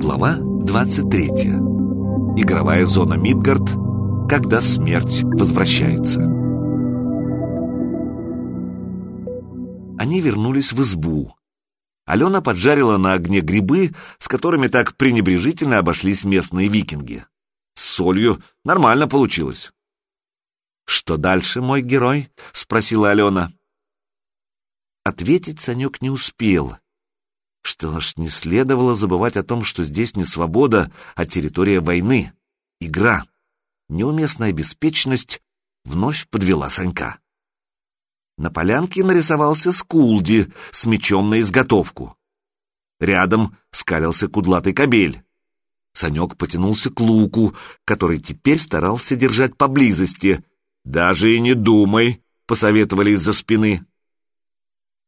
Глава 23. Игровая зона Мидгард. Когда смерть возвращается. Они вернулись в избу. Алена поджарила на огне грибы, с которыми так пренебрежительно обошлись местные викинги. С солью нормально получилось. «Что дальше, мой герой?» — спросила Алена. Ответить Санек не успел. Что ж, не следовало забывать о том, что здесь не свобода, а территория войны, игра. Неуместная беспечность вновь подвела Санька. На полянке нарисовался Скулди с мечом на изготовку. Рядом скалился кудлатый кобель. Санек потянулся к луку, который теперь старался держать поблизости. «Даже и не думай», — посоветовали из-за спины.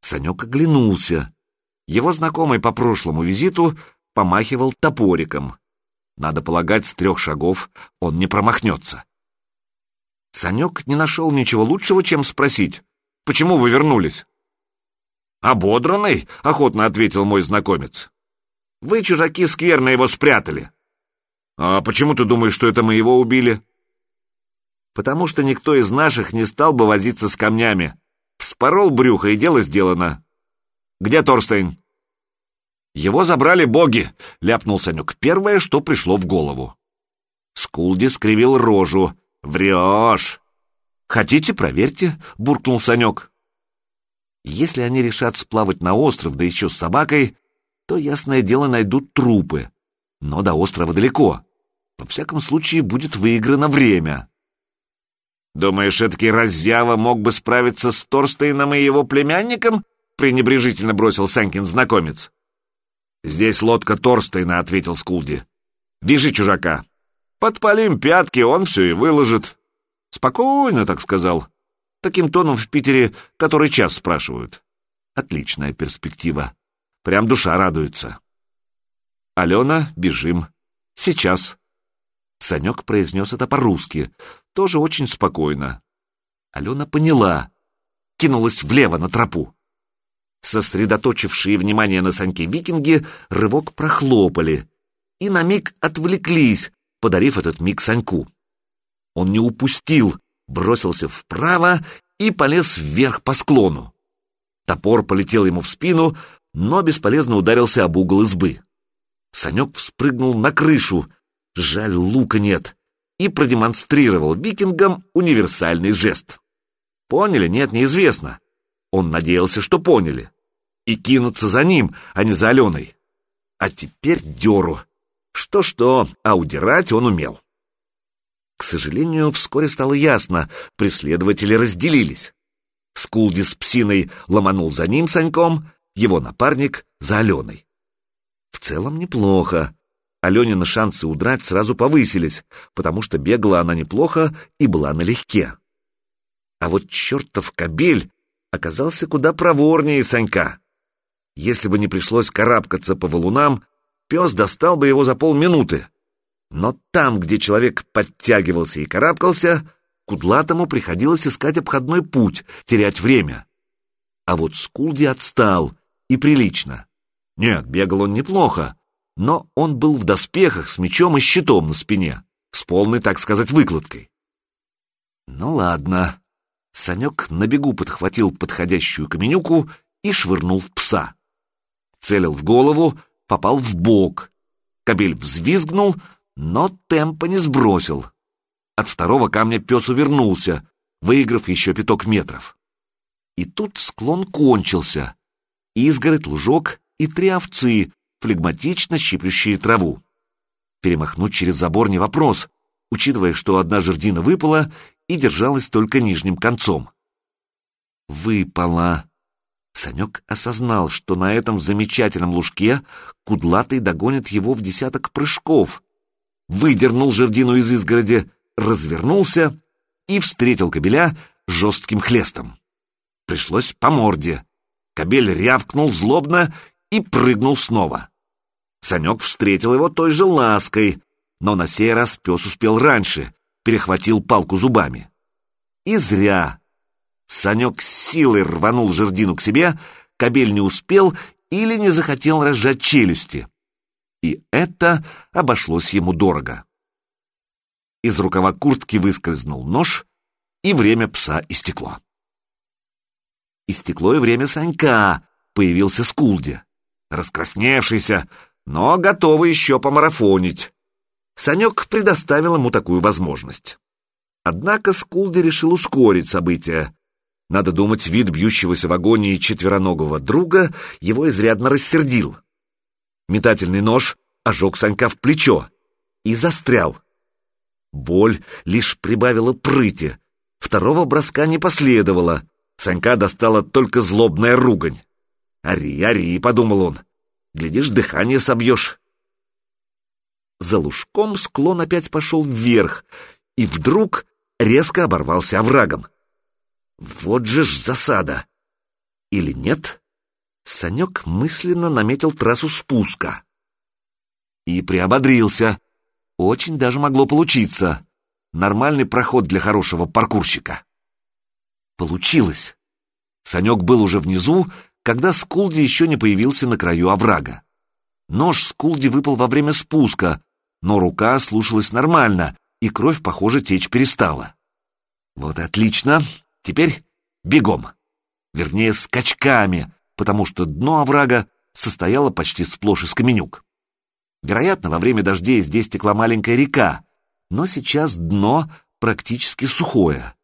Санек оглянулся. Его знакомый по прошлому визиту помахивал топориком. Надо полагать, с трех шагов он не промахнется. Санек не нашел ничего лучшего, чем спросить, «Почему вы вернулись?» «Ободранный?» — охотно ответил мой знакомец. «Вы, чужаки, скверно его спрятали». «А почему ты думаешь, что это мы его убили?» «Потому что никто из наших не стал бы возиться с камнями. Вспорол брюхо, и дело сделано. Где Торстейн?» «Его забрали боги», — ляпнул Санек. Первое, что пришло в голову. Скулди скривил рожу. «Врешь!» «Хотите, проверьте», — буркнул Санек. «Если они решат сплавать на остров, да еще с собакой, то, ясное дело, найдут трупы. Но до острова далеко. Во всяком случае, будет выиграно время». «Думаешь, эдакий разъява мог бы справиться с Торстейном и его племянником?» Пренебрежительно бросил Санькин знакомец. «Здесь лодка Торстейна», — ответил Скулди. «Вяжи чужака. Подпалим пятки, он все и выложит». «Спокойно», — так сказал. Таким тоном в Питере который час спрашивают. Отличная перспектива. Прям душа радуется. «Алена, бежим. Сейчас». Санек произнес это по-русски, тоже очень спокойно. Алена поняла, кинулась влево на тропу. Сосредоточившие внимание на Саньке викинги рывок прохлопали и на миг отвлеклись, подарив этот миг Саньку. Он не упустил, бросился вправо и полез вверх по склону. Топор полетел ему в спину, но бесполезно ударился об угол избы. Санек вспрыгнул на крышу, жаль, лука нет, и продемонстрировал викингам универсальный жест. Поняли? Нет, неизвестно. Он надеялся, что поняли. И кинуться за ним, а не за Аленой. А теперь деру. Что-что, а удирать он умел. К сожалению, вскоре стало ясно, преследователи разделились. Скулди с псиной ломанул за ним Саньком, его напарник — за Аленой. В целом неплохо. Аленины шансы удрать сразу повысились, потому что бегала она неплохо и была налегке. А вот чертов кобель оказался куда проворнее Санька. Если бы не пришлось карабкаться по валунам, пес достал бы его за полминуты. Но там, где человек подтягивался и карабкался, кудлатому приходилось искать обходной путь, терять время. А вот Скулди отстал, и прилично. Нет, бегал он неплохо, но он был в доспехах с мечом и щитом на спине, с полной, так сказать, выкладкой. Ну ладно, Санек на бегу подхватил подходящую каменюку и швырнул в пса. Целил в голову, попал в бок. Кобель взвизгнул, но темпа не сбросил. От второго камня пес увернулся, выиграв еще пяток метров. И тут склон кончился. Изгородь, лужок и три овцы, флегматично щиплющие траву. Перемахнуть через забор не вопрос, учитывая, что одна жердина выпала и держалась только нижним концом. Выпала. Санек осознал, что на этом замечательном лужке кудлатый догонит его в десяток прыжков. Выдернул жердину из изгороди, развернулся и встретил кобеля жестким хлестом. Пришлось по морде. Кобель рявкнул злобно и прыгнул снова. Санек встретил его той же лаской, но на сей раз пес успел раньше, перехватил палку зубами. И зря. Санек силой рванул жердину к себе, кобель не успел или не захотел разжать челюсти. И это обошлось ему дорого. Из рукава куртки выскользнул нож, и время пса истекло. Истекло и время Санька, появился Скулди. Раскрасневшийся, но готовый еще помарафонить. Санек предоставил ему такую возможность. Однако Скулди решил ускорить события. Надо думать, вид бьющегося в агонии четвероногого друга его изрядно рассердил. Метательный нож ожег Санька в плечо и застрял. Боль лишь прибавила прыти. Второго броска не последовало. Санька достала только злобная ругань. «Ари, ари», — подумал он, — «глядишь, дыхание собьешь». За лужком склон опять пошел вверх, и вдруг резко оборвался оврагом. Вот же ж засада! Или нет? Санек мысленно наметил трассу спуска. И приободрился. Очень даже могло получиться. Нормальный проход для хорошего паркурщика. Получилось. Санек был уже внизу, когда Скулди еще не появился на краю оврага. Нож Скулди выпал во время спуска, но рука слушалась нормально, и кровь, похоже, течь перестала. Вот отлично. Теперь бегом. Вернее, скачками, потому что дно оврага состояло почти сплошь из каменюк. Вероятно, во время дождей здесь текла маленькая река, но сейчас дно практически сухое.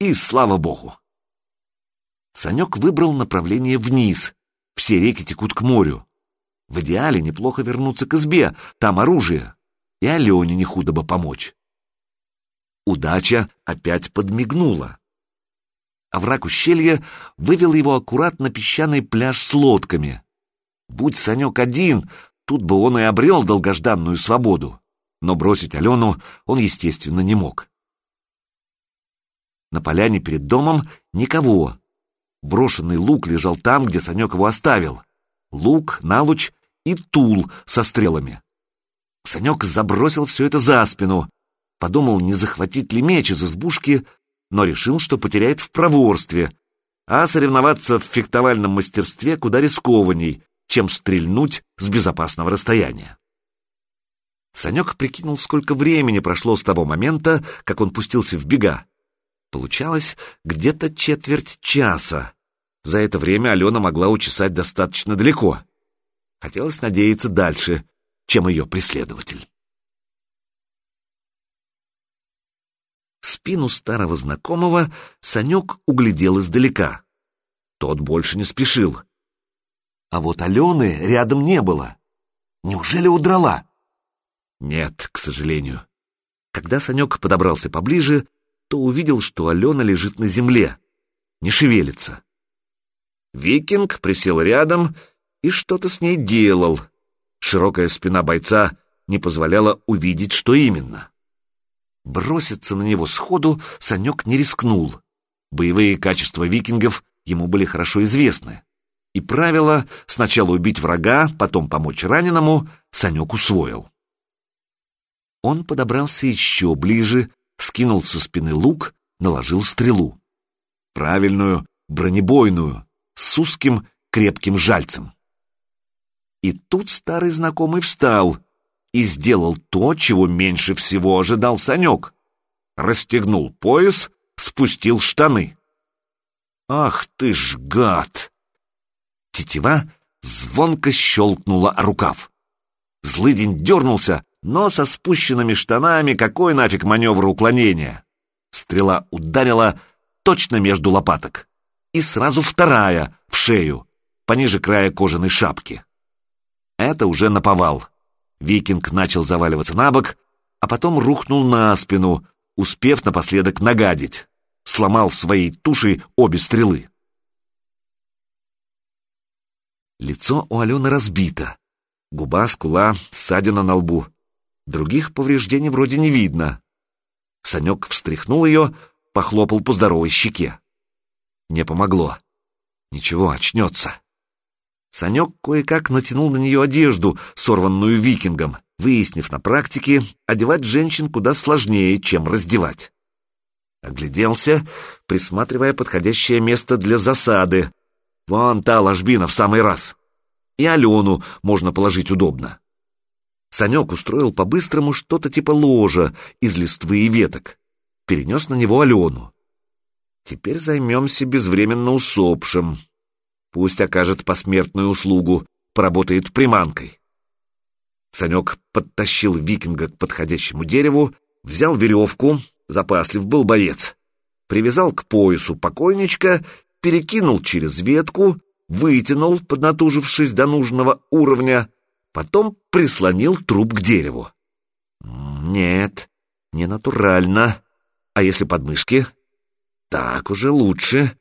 И слава богу. Санек выбрал направление вниз. Все реки текут к морю. В идеале неплохо вернуться к избе, там оружие. И Алене не худо бы помочь. Удача опять подмигнула. Овраг ущелья вывел его аккуратно песчаный пляж с лодками. Будь Санек один, тут бы он и обрел долгожданную свободу. Но бросить Алену он, естественно, не мог. На поляне перед домом никого. Брошенный лук лежал там, где Санек его оставил. Лук, налуч и тул со стрелами. Санек забросил все это за спину, подумал, не захватить ли меч из избушки, но решил, что потеряет в проворстве, а соревноваться в фехтовальном мастерстве куда рискованней, чем стрельнуть с безопасного расстояния. Санек прикинул, сколько времени прошло с того момента, как он пустился в бега. Получалось где-то четверть часа. За это время Алена могла учесать достаточно далеко. Хотелось надеяться дальше, чем ее преследователь. Спину старого знакомого Санек углядел издалека. Тот больше не спешил. А вот Алены рядом не было. Неужели удрала? Нет, к сожалению. Когда Санек подобрался поближе, то увидел, что Алена лежит на земле, не шевелится. Викинг присел рядом и что-то с ней делал. Широкая спина бойца не позволяла увидеть, что именно. Броситься на него сходу Санек не рискнул. Боевые качества викингов ему были хорошо известны. И правило сначала убить врага, потом помочь раненому Санек усвоил. Он подобрался еще ближе скинул со спины лук, наложил стрелу. Правильную, бронебойную, с узким крепким жальцем. И тут старый знакомый встал и сделал то, чего меньше всего ожидал Санек. Расстегнул пояс, спустил штаны. «Ах ты ж гад!» Тетива звонко щелкнула о рукав. Злыдень дернулся, но со спущенными штанами какой нафиг маневр уклонения? Стрела ударила точно между лопаток. И сразу вторая, в шею, пониже края кожаной шапки. Это уже наповал. Викинг начал заваливаться на бок, а потом рухнул на спину, успев напоследок нагадить. Сломал своей тушей обе стрелы. Лицо у Алены разбито. Губа, скула, ссадина на лбу. Других повреждений вроде не видно. Санек встряхнул ее, похлопал по здоровой щеке. Не помогло. Ничего, очнется. Санек кое-как натянул на нее одежду, сорванную викингом, выяснив на практике, одевать женщин куда сложнее, чем раздевать. Огляделся, присматривая подходящее место для засады. Вон та ложбина в самый раз. И Алену можно положить удобно. Санек устроил по-быстрому что-то типа ложа из листвы и веток. Перенес на него Алену. Теперь займемся безвременно усопшим. Пусть окажет посмертную услугу, поработает приманкой. Санек подтащил викинга к подходящему дереву, взял веревку, запаслив был боец, привязал к поясу покойничка, перекинул через ветку, вытянул, поднатужившись до нужного уровня, потом прислонил труп к дереву. Нет, не натурально. А если подмышки? Так уже лучше.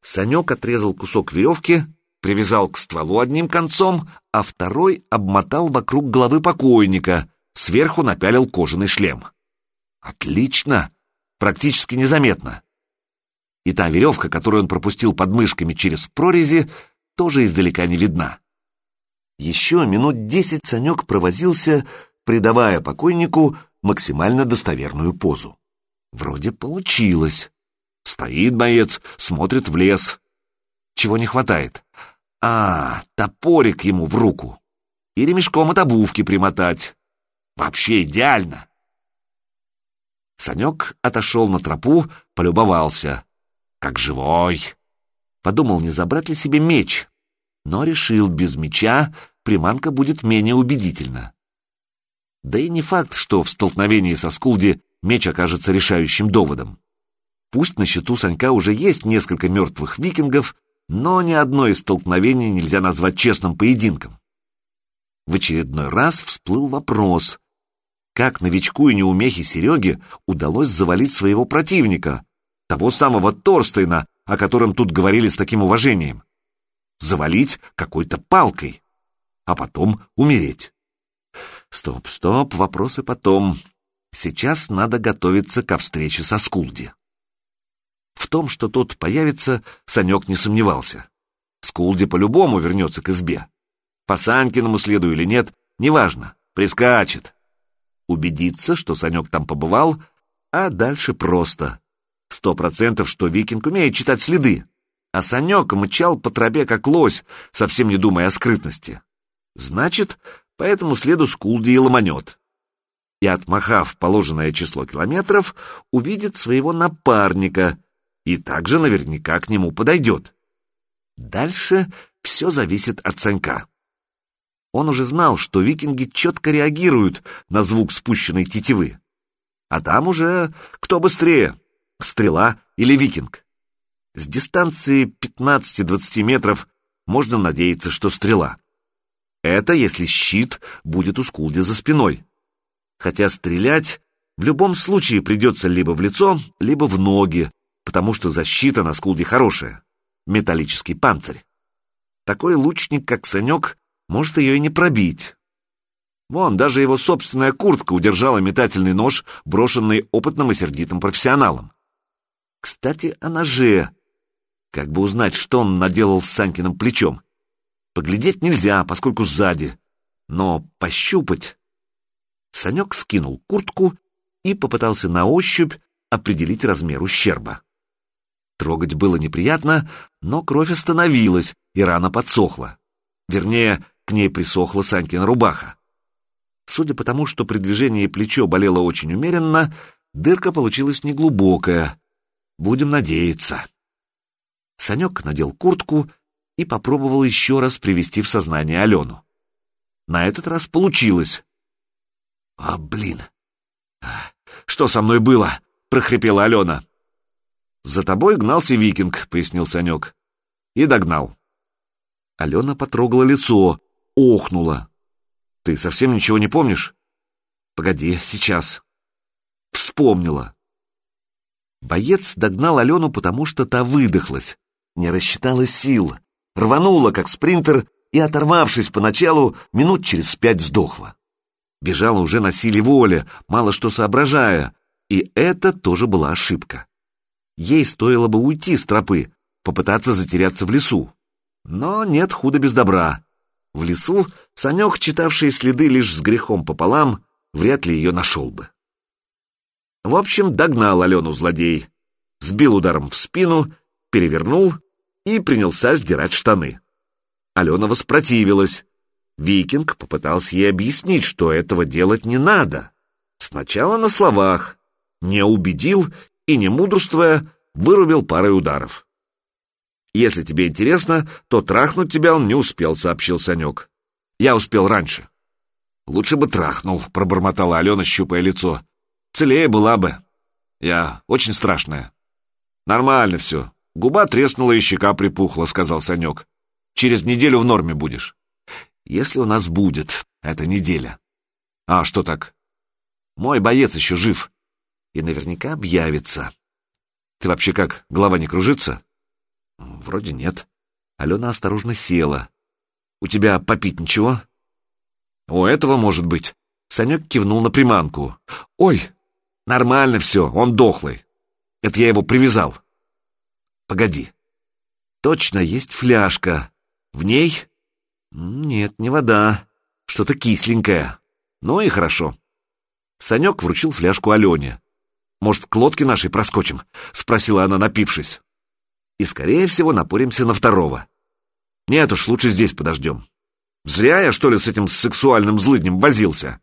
Санек отрезал кусок веревки, привязал к стволу одним концом, а второй обмотал вокруг головы покойника, сверху напялил кожаный шлем. Отлично! Практически незаметно. И та веревка, которую он пропустил под мышками через прорези, тоже издалека не видна. Еще минут десять Санек провозился, придавая покойнику максимально достоверную позу. Вроде получилось. Стоит боец, смотрит в лес. Чего не хватает? А, топорик ему в руку. И ремешком от обувки примотать. Вообще идеально. Санек отошел на тропу, полюбовался. Как живой. Подумал, не забрать ли себе меч. Но решил, без меча приманка будет менее убедительна. Да и не факт, что в столкновении со Скулди меч окажется решающим доводом. Пусть на счету Санька уже есть несколько мертвых викингов, но ни одно из столкновений нельзя назвать честным поединком. В очередной раз всплыл вопрос, как новичку и неумехе Сереге удалось завалить своего противника, того самого Торстейна, о котором тут говорили с таким уважением. Завалить какой-то палкой, а потом умереть. Стоп, стоп, вопросы потом. Сейчас надо готовиться ко встрече со Скулди. В том, что тот появится, Санек не сомневался. Скулди по-любому вернется к избе. По Санькиному следу или нет, неважно, прискачет. Убедиться, что Санек там побывал, а дальше просто. Сто процентов, что викинг умеет читать следы. А Санек мчал по тропе как лось, совсем не думая о скрытности. Значит, по этому следу Скулди и ломанет. И, отмахав положенное число километров, увидит своего напарника, и также наверняка к нему подойдет. Дальше все зависит от Санька. Он уже знал, что викинги четко реагируют на звук спущенной тетивы. А там уже кто быстрее, стрела или викинг. С дистанции 15-20 метров можно надеяться, что стрела. Это если щит будет у Скулди за спиной. Хотя стрелять в любом случае придется либо в лицо, либо в ноги, потому что защита на скулде хорошая. Металлический панцирь. Такой лучник, как Санек, может ее и не пробить. Вон, даже его собственная куртка удержала метательный нож, брошенный опытным и сердитым профессионалом. Кстати, о ноже. Как бы узнать, что он наделал с Санькиным плечом? Поглядеть нельзя, поскольку сзади. Но пощупать... Санек скинул куртку и попытался на ощупь определить размер ущерба. Трогать было неприятно, но кровь остановилась, и рана подсохла. Вернее, к ней присохла Санькина рубаха. Судя по тому, что при движении плечо болело очень умеренно, дырка получилась неглубокая. Будем надеяться. Санек надел куртку и попробовал еще раз привести в сознание Алену. На этот раз получилось. «А, блин! Что со мной было?» — прохрипела Алена. «За тобой гнался викинг», — пояснил Санек. «И догнал». Алена потрогала лицо, охнула. «Ты совсем ничего не помнишь?» «Погоди, сейчас». Вспомнила. Боец догнал Алену, потому что та выдохлась, не рассчитала сил, рванула, как спринтер, и, оторвавшись поначалу, минут через пять сдохла. Бежала уже на силе воли, мало что соображая, и это тоже была ошибка. Ей стоило бы уйти с тропы, попытаться затеряться в лесу. Но нет худа без добра. В лесу Санек, читавший следы лишь с грехом пополам, вряд ли ее нашел бы. В общем, догнал Алену злодей, сбил ударом в спину, перевернул и принялся сдирать штаны. Алена воспротивилась. Викинг попытался ей объяснить, что этого делать не надо. Сначала на словах, не убедил и, не мудрствуя, вырубил парой ударов. «Если тебе интересно, то трахнуть тебя он не успел», — сообщил Санек. «Я успел раньше». «Лучше бы трахнул», — пробормотала Алена, щупая лицо. «Целее была бы. Я очень страшная». «Нормально все. Губа треснула и щека припухла», — сказал Санек. «Через неделю в норме будешь». «Если у нас будет эта неделя». «А что так?» «Мой боец еще жив и наверняка объявится». «Ты вообще как, голова не кружится?» «Вроде нет». Алена осторожно села. «У тебя попить ничего?» «У этого может быть». Санек кивнул на приманку. «Ой, нормально все, он дохлый. Это я его привязал». «Погоди. Точно есть фляжка. В ней...» «Нет, не вода. Что-то кисленькое. Ну и хорошо». Санек вручил фляжку Алене. «Может, к лодке нашей проскочим?» — спросила она, напившись. «И, скорее всего, напоримся на второго. Нет уж, лучше здесь подождем». Зря я, что ли, с этим сексуальным злыднем возился.